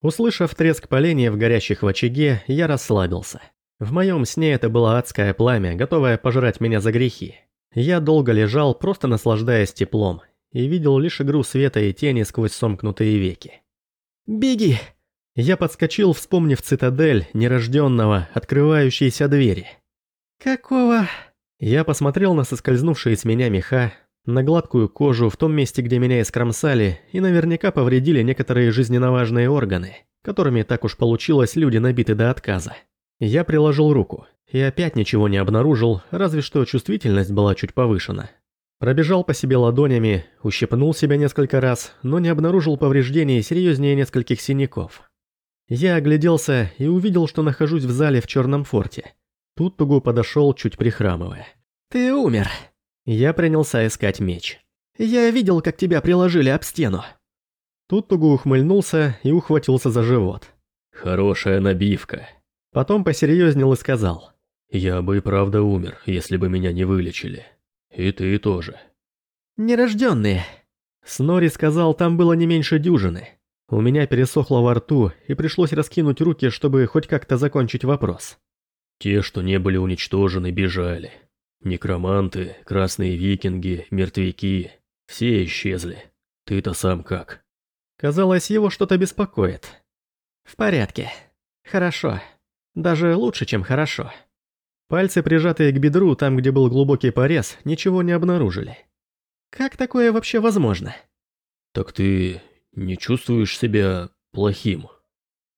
Услышав треск поленьев, горящих в очаге, я расслабился. В моем сне это было адское пламя, готовое пожрать меня за грехи. Я долго лежал, просто наслаждаясь теплом, и видел лишь игру света и тени сквозь сомкнутые веки. «Беги!» Я подскочил, вспомнив цитадель, нерожденного, открывающиеся двери. «Какого?» Я посмотрел на соскользнувшие с меня меха, на гладкую кожу в том месте, где меня искромсали, и наверняка повредили некоторые жизненно важные органы, которыми так уж получилось люди набиты до отказа. Я приложил руку, и опять ничего не обнаружил, разве что чувствительность была чуть повышена. Пробежал по себе ладонями, ущипнул себя несколько раз, но не обнаружил повреждений серьезнее нескольких синяков. Я огляделся и увидел, что нахожусь в зале в черном форте. Тут Тугу подошел, чуть прихрамывая. «Ты умер!» Я принялся искать меч. «Я видел, как тебя приложили об стену!» Тут Тугу ухмыльнулся и ухватился за живот. «Хорошая набивка!» Потом посерьезнел и сказал. «Я бы и правда умер, если бы меня не вылечили. И ты тоже». «Нерожденные!» Снори сказал, там было не меньше дюжины. У меня пересохло во рту, и пришлось раскинуть руки, чтобы хоть как-то закончить вопрос. Те, что не были уничтожены, бежали. Некроманты, красные викинги, мертвяки, все исчезли. Ты-то сам как? Казалось, его что-то беспокоит. В порядке. Хорошо. Даже лучше, чем хорошо. Пальцы, прижатые к бедру, там, где был глубокий порез, ничего не обнаружили. Как такое вообще возможно? Так ты не чувствуешь себя плохим?»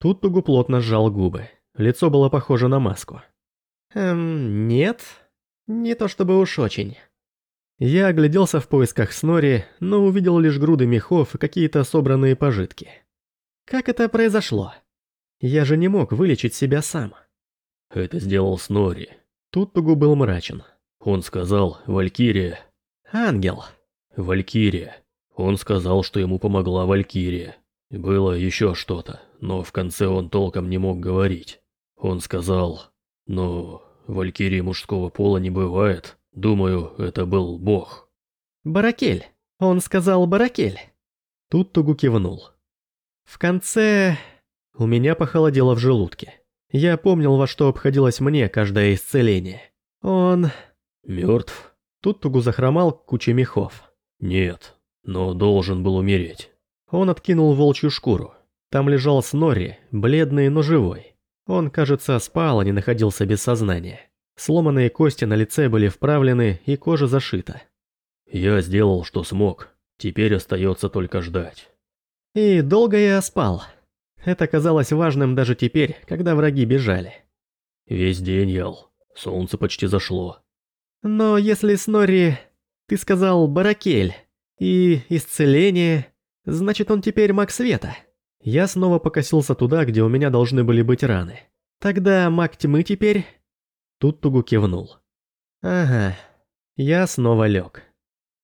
Тут Тугу плотно сжал губы. Лицо было похоже на маску. «Эм, нет. Не то чтобы уж очень». Я огляделся в поисках Снори, но увидел лишь груды мехов и какие-то собранные пожитки. Как это произошло? Я же не мог вылечить себя сам. Это сделал Снори. Тут Тугу был мрачен. Он сказал, Валькирия. Ангел. Валькирия. Он сказал, что ему помогла Валькирия. Было еще что-то, но в конце он толком не мог говорить. Он сказал, ну, Валькирии мужского пола не бывает. Думаю, это был бог. Баракель. Он сказал Баракель. Тут Тугу кивнул. В конце... У меня похолодело в желудке. Я помнил, во что обходилось мне каждое исцеление. Он... Мертв? Тут Тугу захромал к куче мехов. Нет, но должен был умереть. Он откинул волчью шкуру. Там лежал Снорри, бледный, но живой. Он, кажется, спал, а не находился без сознания. Сломанные кости на лице были вправлены, и кожа зашита. Я сделал, что смог. Теперь остается только ждать. И долго я спал. Это казалось важным даже теперь, когда враги бежали. Весь день ел. Солнце почти зашло. Но если Снорри... Ты сказал Баракель. И исцеление... Значит, он теперь маг света. Я снова покосился туда, где у меня должны были быть раны. Тогда маг тьмы теперь... Тут Тугу кивнул. Ага. Я снова лег.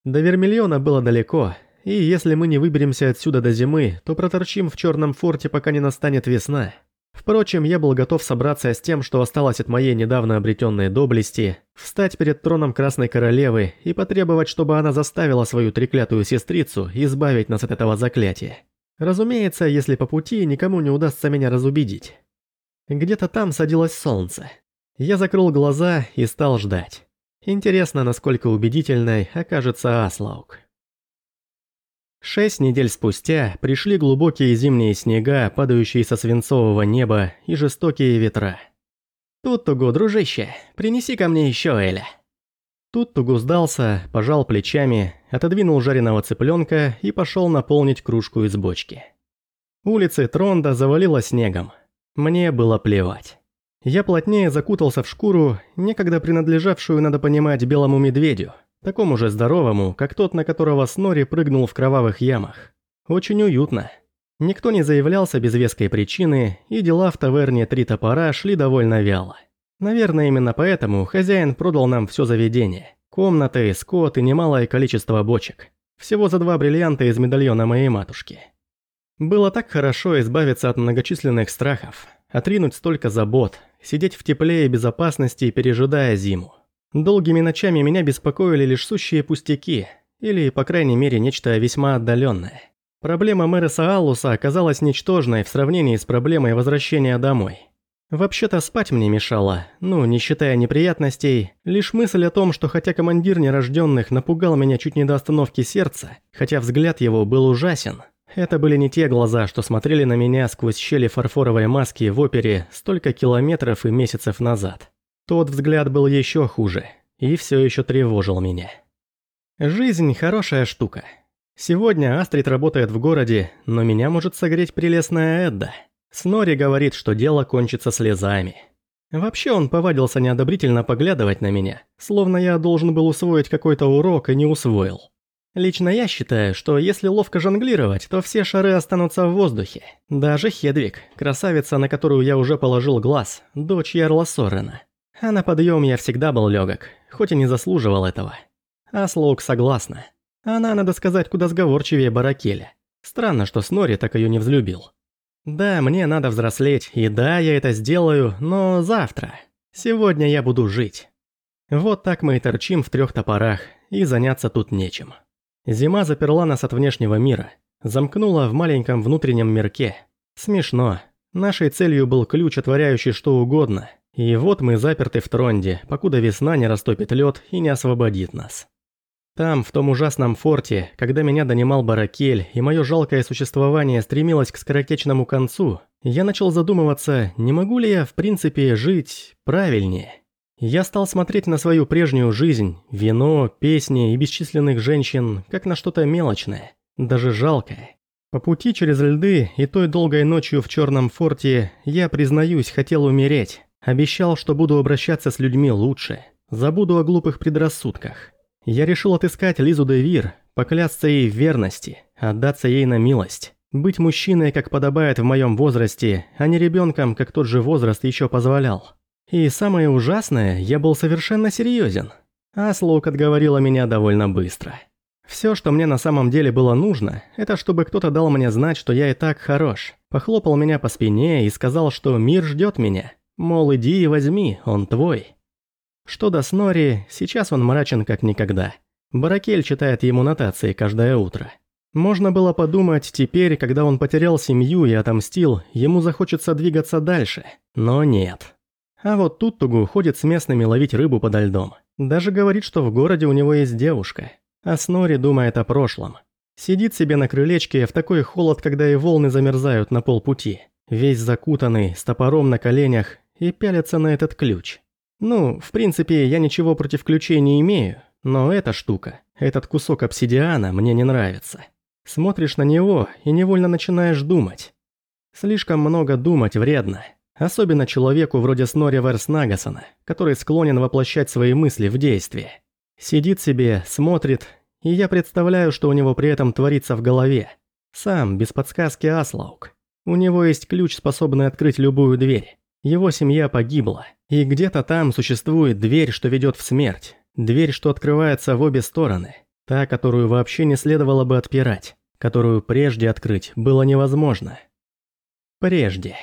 До Вермильона было далеко, и если мы не выберемся отсюда до зимы, то проторчим в черном форте, пока не настанет весна. Впрочем, я был готов собраться с тем, что осталось от моей недавно обретенной доблести, встать перед троном Красной Королевы и потребовать, чтобы она заставила свою треклятую сестрицу избавить нас от этого заклятия. Разумеется, если по пути никому не удастся меня разубедить. Где-то там садилось солнце. Я закрыл глаза и стал ждать. Интересно, насколько убедительной окажется Аслаук. Шесть недель спустя пришли глубокие зимние снега, падающие со свинцового неба, и жестокие ветра. «Тут, Тугу, дружище, принеси ко мне еще Эля». Тут Тугу сдался, пожал плечами, отодвинул жареного цыпленка и пошел наполнить кружку из бочки. Улицы Тронда завалило снегом. Мне было плевать. Я плотнее закутался в шкуру, некогда принадлежавшую, надо понимать, белому медведю – Такому же здоровому, как тот, на которого Снори прыгнул в кровавых ямах. Очень уютно. Никто не заявлялся без веской причины, и дела в таверне «Три топора» шли довольно вяло. Наверное, именно поэтому хозяин продал нам все заведение. Комнаты, скот и немалое количество бочек. Всего за два бриллианта из медальона моей матушки. Было так хорошо избавиться от многочисленных страхов, отринуть столько забот, сидеть в тепле и безопасности, пережидая зиму. Долгими ночами меня беспокоили лишь сущие пустяки, или, по крайней мере, нечто весьма отдаленное. Проблема Мэреса Аллуса оказалась ничтожной в сравнении с проблемой возвращения домой. Вообще-то спать мне мешало, ну, не считая неприятностей, лишь мысль о том, что хотя командир нерожденных напугал меня чуть не до остановки сердца, хотя взгляд его был ужасен, это были не те глаза, что смотрели на меня сквозь щели фарфоровой маски в опере столько километров и месяцев назад. Тот взгляд был еще хуже и все еще тревожил меня. Жизнь хорошая штука. Сегодня Астрид работает в городе, но меня может согреть прелестная Эдда. Снори говорит, что дело кончится слезами. Вообще он повадился неодобрительно поглядывать на меня, словно я должен был усвоить какой-то урок и не усвоил. Лично я считаю, что если ловко жонглировать, то все шары останутся в воздухе. Даже Хедвиг, красавица, на которую я уже положил глаз, дочь Ярла Сорена. А на подъем я всегда был легок, хоть и не заслуживал этого. А Слоук согласна. Она, надо сказать, куда сговорчивее Баракеля. Странно, что Снори так ее не взлюбил. Да, мне надо взрослеть, и да, я это сделаю, но завтра. Сегодня я буду жить. Вот так мы и торчим в трех топорах, и заняться тут нечем. Зима заперла нас от внешнего мира, замкнула в маленьком внутреннем мирке. Смешно. Нашей целью был ключ, отворяющий что угодно. И вот мы заперты в Тронде, покуда весна не растопит лед и не освободит нас. Там, в том ужасном форте, когда меня донимал Баракель, и мое жалкое существование стремилось к скоротечному концу, я начал задумываться, не могу ли я, в принципе, жить правильнее. Я стал смотреть на свою прежнюю жизнь, вино, песни и бесчисленных женщин, как на что-то мелочное, даже жалкое. По пути через льды и той долгой ночью в Черном форте я, признаюсь, хотел умереть. Обещал, что буду обращаться с людьми лучше, забуду о глупых предрассудках. Я решил отыскать Лизу Девир, поклясться ей в верности, отдаться ей на милость. Быть мужчиной, как подобает в моем возрасте, а не ребенком, как тот же возраст еще позволял. И самое ужасное, я был совершенно серьезен. Аслоук отговорила меня довольно быстро. Все, что мне на самом деле было нужно, это чтобы кто-то дал мне знать, что я и так хорош. Похлопал меня по спине и сказал, что мир ждет меня. Мол, иди и возьми, он твой. Что до Снори, сейчас он мрачен как никогда. Баракель читает ему нотации каждое утро. Можно было подумать, теперь, когда он потерял семью и отомстил, ему захочется двигаться дальше. Но нет. А вот тут Тугу ходит с местными ловить рыбу подо льдом. Даже говорит, что в городе у него есть девушка. А Снори думает о прошлом. Сидит себе на крылечке в такой холод, когда и волны замерзают на полпути. Весь закутанный, с топором на коленях, и пялится на этот ключ. Ну, в принципе, я ничего против ключей не имею, но эта штука, этот кусок обсидиана мне не нравится. Смотришь на него и невольно начинаешь думать. Слишком много думать вредно. Особенно человеку вроде Снори Верснагасона, который склонен воплощать свои мысли в действие. Сидит себе, смотрит, и я представляю, что у него при этом творится в голове. Сам, без подсказки Аслаук. У него есть ключ, способный открыть любую дверь. Его семья погибла, и где-то там существует дверь, что ведет в смерть. Дверь, что открывается в обе стороны. Та, которую вообще не следовало бы отпирать. Которую прежде открыть было невозможно. Прежде.